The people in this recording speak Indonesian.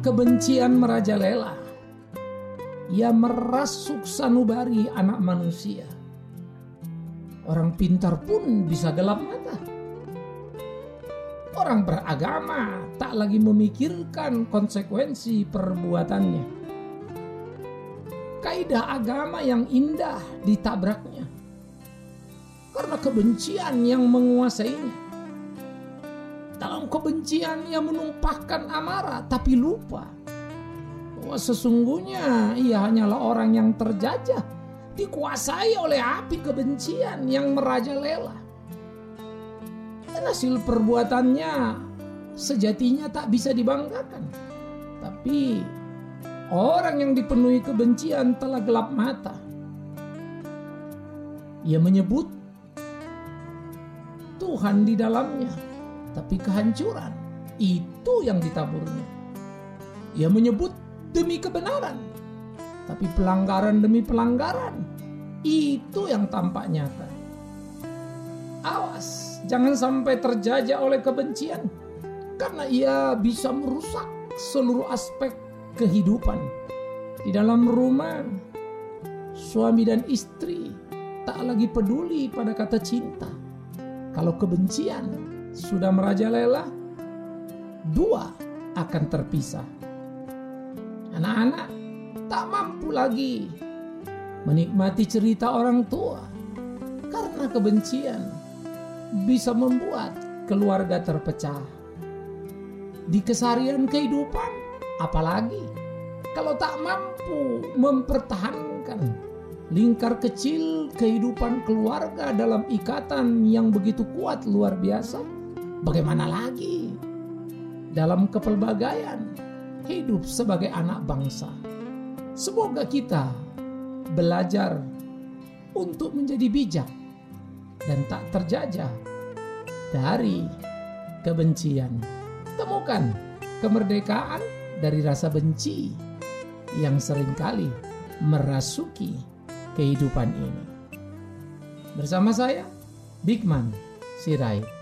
kebencian merajalela, ia merasuk sanubari anak manusia. Orang pintar pun bisa gelap mata. Orang beragama tak lagi memikirkan konsekuensi perbuatannya. Kaidah agama yang indah ditabraknya karena kebencian yang menguasainya. Dalam kebencian ia menumpahkan amarah tapi lupa bahwa sesungguhnya ia hanyalah orang yang terjajah dikuasai oleh api kebencian yang merajalela. Dan hasil perbuatannya sejatinya tak bisa dibanggakan. Tapi orang yang dipenuhi kebencian telah gelap mata. Ia menyebut Tuhan di dalamnya, tapi kehancuran itu yang ditaburnya. Ia menyebut demi kebenaran, tapi pelanggaran demi pelanggaran itu yang tampak nyata. Awas, jangan sampai terjajah oleh kebencian, karena ia bisa merusak seluruh aspek kehidupan. Di dalam rumah, suami dan istri tak lagi peduli pada kata cinta. Kalau kebencian sudah merajalela, dua akan terpisah. Anak-anak tak mampu lagi menikmati cerita orang tua karena kebencian bisa membuat keluarga terpecah. Di kesarian kehidupan, apalagi kalau tak mampu mempertahankan lingkar kecil kehidupan keluarga dalam ikatan yang begitu kuat luar biasa, bagaimana lagi dalam kepelbagaian hidup sebagai anak bangsa? Semoga kita belajar untuk menjadi bijak dan tak terjajah dari kebencian. Temukan kemerdekaan dari rasa benci yang sering kali merasuki kehidupan ini. Bersama saya, Bigman Sirait.